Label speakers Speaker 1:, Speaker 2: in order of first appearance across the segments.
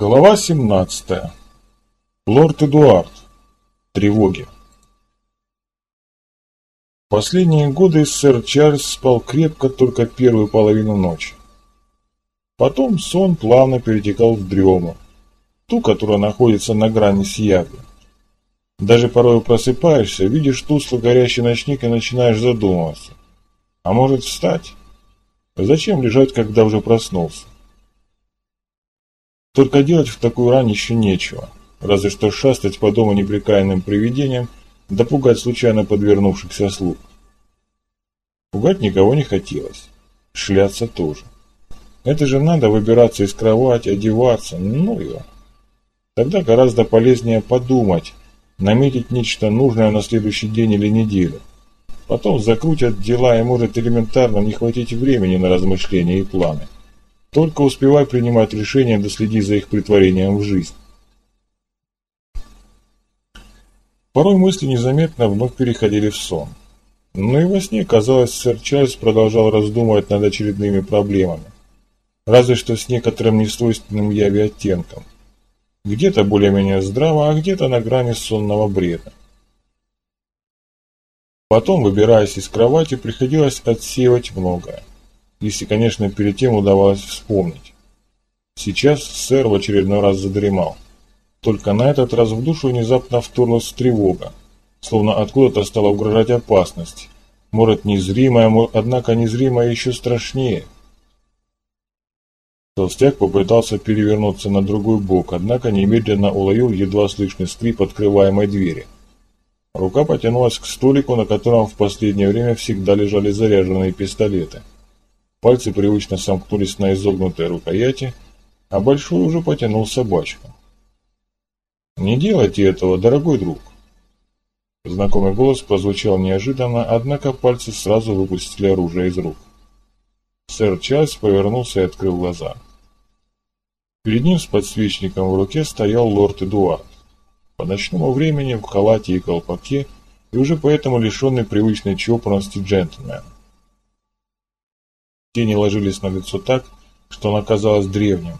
Speaker 1: Глава 17. Лорд Эдуард. Тревоги. Последние годы сэр Чарльз спал крепко только первую половину ночи. Потом сон плавно перетекал в дрему, ту, которая находится на грани сияга. Даже порой просыпаешься, видишь тускло горящий ночник и начинаешь задумываться. А может встать? Зачем лежать, когда уже проснулся? Только делать в такую рань еще нечего, разве что шастать по дому неприкаянным привидением, да пугать случайно подвернувшихся слуг. Пугать никого не хотелось, шляться тоже. Это же надо выбираться из кровати, одеваться, ну его. Тогда гораздо полезнее подумать, наметить нечто нужное на следующий день или неделю. Потом закрутят дела и может элементарно не хватить времени на размышления и планы. Только успевай принимать решения, да следи за их притворением в жизнь. Порой мысли незаметно вновь переходили в сон. Но и во сне, казалось, сэр Чарльз продолжал раздумывать над очередными проблемами. Разве что с некоторым несвойственным яви оттенком. Где-то более-менее здраво, а где-то на грани сонного бреда. Потом, выбираясь из кровати, приходилось отсеивать многое если, конечно, перед тем удавалось вспомнить. Сейчас сэр в очередной раз задремал. Только на этот раз в душу внезапно вторглась тревога, словно откуда-то стала угрожать опасность. Может, незримая, однако незримая еще страшнее. Толстяк попытался перевернуться на другой бок, однако немедленно уловил едва слышный скрип открываемой двери. Рука потянулась к столику, на котором в последнее время всегда лежали заряженные пистолеты. Пальцы привычно сомкнулись на изогнутой рукояти, а большой уже потянул собачку. «Не делайте этого, дорогой друг!» Знакомый голос прозвучал неожиданно, однако пальцы сразу выпустили оружие из рук. Сэр Чарльз повернулся и открыл глаза. Перед ним с подсвечником в руке стоял лорд Эдуард. По ночному времени в халате и колпаке, и уже поэтому лишенный привычной чопорности джентльмен. Тени ложились на лицо так, что оно казалось древним.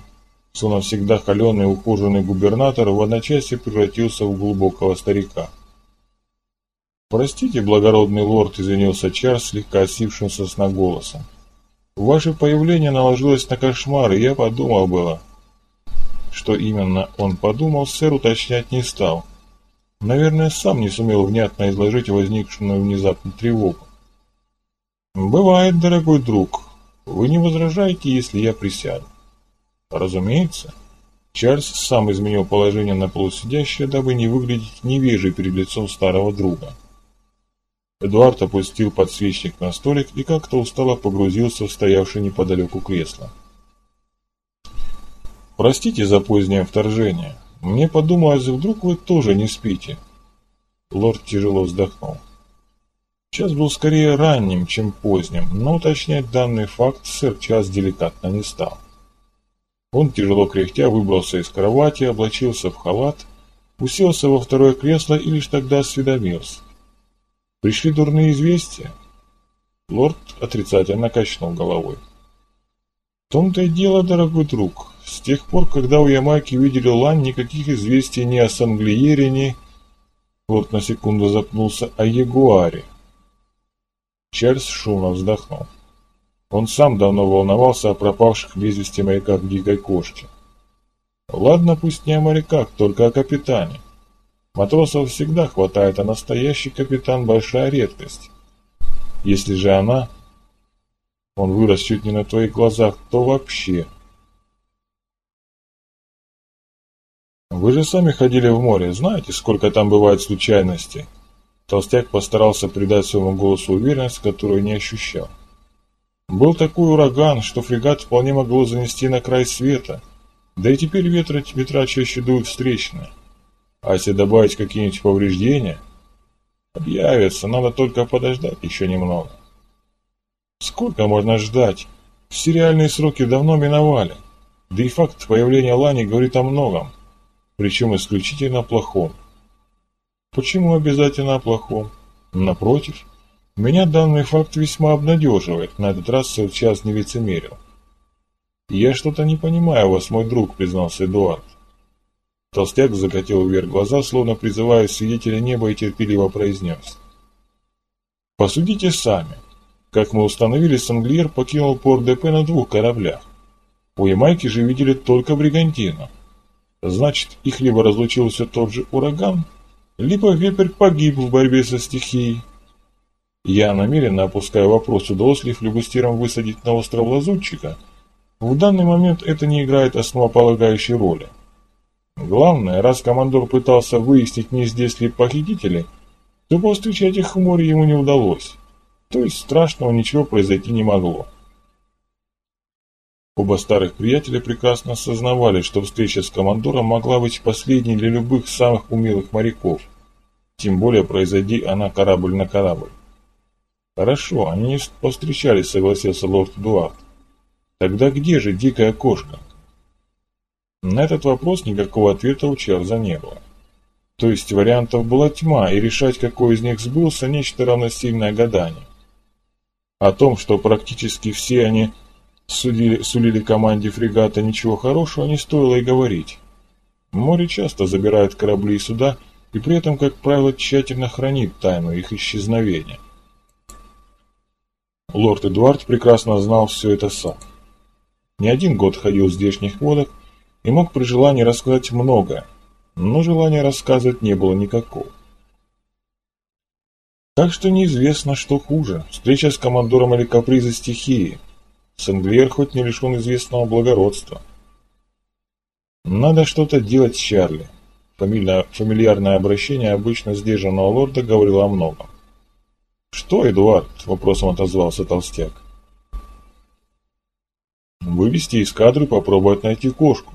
Speaker 1: Словно всегда холеный и ухоженный губернатор в одночасье превратился в глубокого старика. «Простите, благородный лорд», — извинился Чарльз, слегка осившимся сна голосом. «Ваше появление наложилось на кошмар, и я подумал было». Что именно он подумал, сэр уточнять не стал. Наверное, сам не сумел внятно изложить возникшую внезапно тревогу. «Бывает, дорогой друг», вы не возражаете, если я присяду? Разумеется. Чарльз сам изменил положение на полусидящее, дабы не выглядеть невежей перед лицом старого друга. Эдуард опустил подсвечник на столик и как-то устало погрузился в стоявшее неподалеку кресло. «Простите за позднее вторжение. Мне подумалось, вдруг вы тоже не спите?» Лорд тяжело вздохнул. Час был скорее ранним, чем поздним, но уточнять данный факт сэр Час деликатно не стал. Он, тяжело кряхтя, выбрался из кровати, облачился в халат, уселся во второе кресло и лишь тогда осведомился. «Пришли дурные известия?» Лорд отрицательно качнул головой. «В том-то и дело, дорогой друг. С тех пор, когда у Ямайки видели лань, никаких известий ни о Санглиере, ни...» Лорд на секунду запнулся о Ягуаре. Чарльз шумно вздохнул. Он сам давно волновался о пропавших без вести моряках дикой кошки. Ладно, пусть не о моряках, только о капитане. Матросов всегда хватает, а настоящий капитан – большая редкость. Если же она, он вырос чуть не на твоих глазах, то вообще. Вы же сами ходили в море, знаете, сколько там бывает случайностей? Толстяк постарался придать своему голосу уверенность, которую не ощущал. Был такой ураган, что фрегат вполне могло занести на край света. Да и теперь ветра, ветра чаще дуют встречные. А если добавить какие-нибудь повреждения, объявится, надо только подождать еще немного. Сколько можно ждать? Все реальные сроки давно миновали. Да и факт появления Лани говорит о многом, причем исключительно плохом. Почему обязательно о плохом? Напротив, меня данный факт весьма обнадеживает, на этот раз сейчас не лицемерил. «Я что-то не понимаю вас, мой друг», — признался Эдуард. Толстяк закатил вверх глаза, словно призывая свидетеля неба и терпеливо произнес. «Посудите сами. Как мы установили, Санглиер покинул порт ДП на двух кораблях. У Ямайки же видели только Бригантину. Значит, их либо разлучил все тот же ураган, либо вепрь погиб в борьбе со стихией. Я намеренно опускаю вопрос, удалось ли флюгустирам высадить на остров лазутчика. В данный момент это не играет основополагающей роли. Главное, раз командор пытался выяснить, не здесь ли похитители, то повстречать их в море ему не удалось. То есть страшного ничего произойти не могло. Оба старых приятеля прекрасно осознавали, что встреча с командором могла быть последней для любых самых умелых моряков. Тем более, произойди она корабль на корабль. Хорошо, они не повстречались, согласился лорд Эдуард. Тогда где же дикая кошка? На этот вопрос никакого ответа у Чарльза не было. То есть вариантов была тьма, и решать, какой из них сбылся, нечто равносильное гаданию. О том, что практически все они судили, сулили команде фрегата ничего хорошего, не стоило и говорить. Море часто забирает корабли и суда, и при этом, как правило, тщательно хранит тайну их исчезновения. Лорд Эдуард прекрасно знал все это сам. Не один год ходил в здешних водах и мог при желании рассказать многое, но желания рассказывать не было никакого. Так что неизвестно, что хуже, встреча с командором или капризы стихии. Сенглер хоть не лишен известного благородства. Надо что-то делать с Чарли. Фамильное, фамильярное обращение обычно сдержанного лорда говорило о многом. «Что, Эдуард?» – вопросом отозвался толстяк. «Вывести из кадры попробовать найти кошку».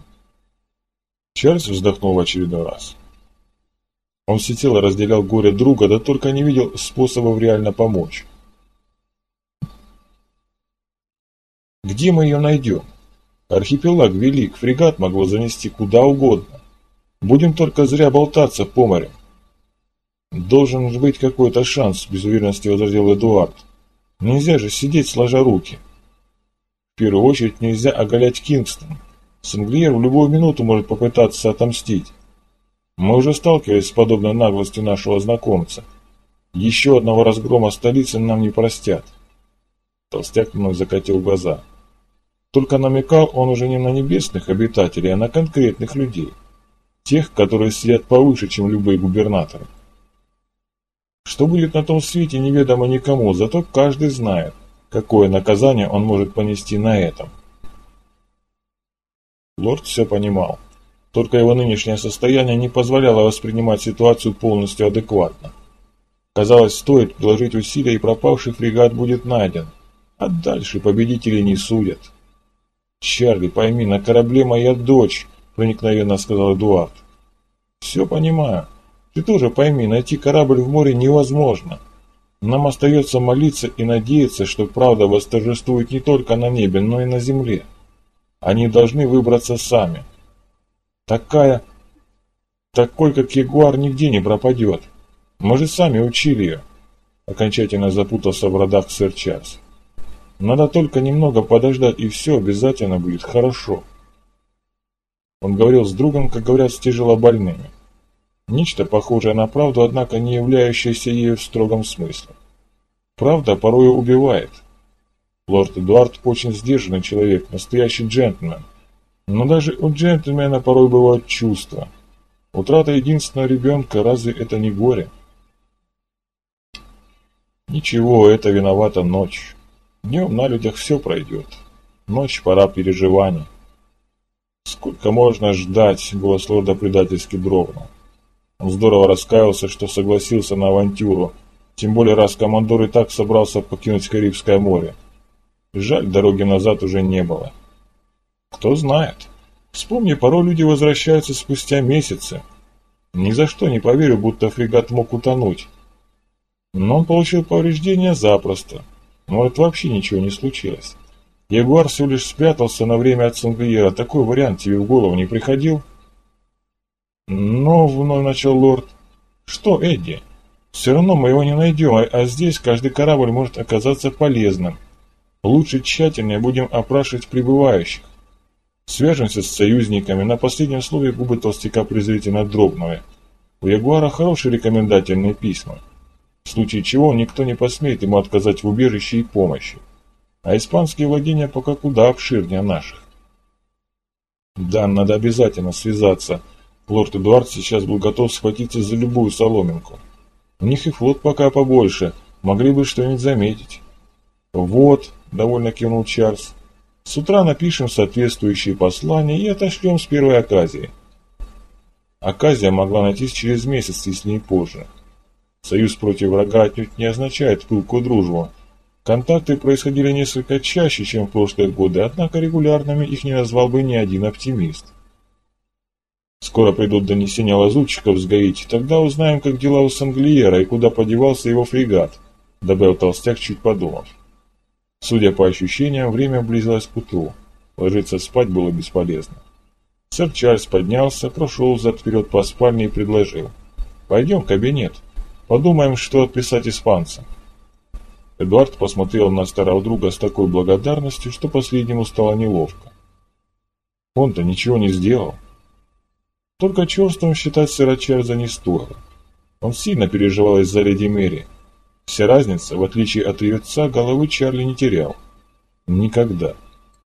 Speaker 1: Чарльз вздохнул в очередной раз. Он всецело разделял горе друга, да только не видел способов реально помочь. «Где мы ее найдем? Архипелаг велик, фрегат могло занести куда угодно. Будем только зря болтаться по морям. «Должен быть какой-то шанс», – без уверенности возразил Эдуард. «Нельзя же сидеть сложа руки». В первую очередь нельзя оголять Кингстон. Сенглиер в любую минуту может попытаться отомстить. Мы уже сталкивались с подобной наглостью нашего знакомца. Еще одного разгрома столицы нам не простят. Толстяк вновь закатил глаза. Только намекал он уже не на небесных обитателей, а на конкретных людей. Тех, которые сидят повыше, чем любые губернаторы. Что будет на том свете, неведомо никому, зато каждый знает, какое наказание он может понести на этом. Лорд все понимал. Только его нынешнее состояние не позволяло воспринимать ситуацию полностью адекватно. Казалось, стоит приложить усилия, и пропавший фрегат будет найден. А дальше победители не судят. «Чарли, пойми, на корабле моя дочь», — проникновенно сказал Эдуард. «Все понимаю. Ты тоже пойми, найти корабль в море невозможно. Нам остается молиться и надеяться, что правда восторжествует не только на небе, но и на земле. Они должны выбраться сами. Такая... Такой, как Ягуар, нигде не пропадет. Мы же сами учили ее. Окончательно запутался в родах сэр Чарльз. Надо только немного подождать, и все обязательно будет хорошо. Он говорил с другом, как говорят с тяжелобольными. Нечто похожее на правду, однако не являющееся ею в строгом смысле. Правда порою убивает. Лорд Эдуард очень сдержанный человек, настоящий джентльмен. Но даже у джентльмена порой бывают чувства. Утрата единственного ребенка, разве это не горе? Ничего, это виновата ночь. Днем на людях все пройдет. Ночь – пора переживаний. Сколько можно ждать, голос лорда предательски дрогнул. Он здорово раскаялся, что согласился на авантюру, тем более раз командор и так собрался покинуть Карибское море. Жаль, дороги назад уже не было. Кто знает. Вспомни, порой люди возвращаются спустя месяцы. Ни за что не поверю, будто фрегат мог утонуть. Но он получил повреждения запросто. Может, вообще ничего не случилось. Ягуар всего лишь спрятался на время от Сангвиера. Такой вариант тебе в голову не приходил? — «Но», — вновь начал лорд, — «что, Эдди? Все равно мы его не найдем, а, а здесь каждый корабль может оказаться полезным. Лучше тщательнее будем опрашивать прибывающих. Свяжемся с союзниками. На последнем слове губы толстяка презрительно дрогнули. У Ягуара хорошие рекомендательные письма. В случае чего никто не посмеет ему отказать в убежище и помощи. А испанские владения пока куда обширнее наших. Да, надо обязательно связаться. Лорд Эдуард сейчас был готов схватиться за любую соломинку. У них и флот пока побольше, могли бы что-нибудь заметить. Вот, довольно кивнул Чарльз. С утра напишем соответствующие послания и отошлем с первой оказии. Оказия могла найтись через месяц, если не позже. Союз против врага отнюдь не означает пылкую дружбу. Контакты происходили несколько чаще, чем в прошлые годы, однако регулярными их не назвал бы ни один оптимист. Скоро придут донесения лазутчиков с Гаити, тогда узнаем, как дела у Санглиера и куда подевался его фрегат, добавил толстяк, чуть подумав. Судя по ощущениям, время близилось к утру. Ложиться спать было бесполезно. Сэр Чарльз поднялся, прошел взад-вперед по спальне и предложил. «Пойдем в кабинет. Подумаем, что отписать испанцам». Эдуард посмотрел на старого друга с такой благодарностью, что последнему стало неловко. Он-то ничего не сделал. Только черством считать сэра Чарльза не стоило. Он сильно переживал из-за леди Мэри, Вся разница, в отличие от ее отца, головы Чарли не терял. Никогда.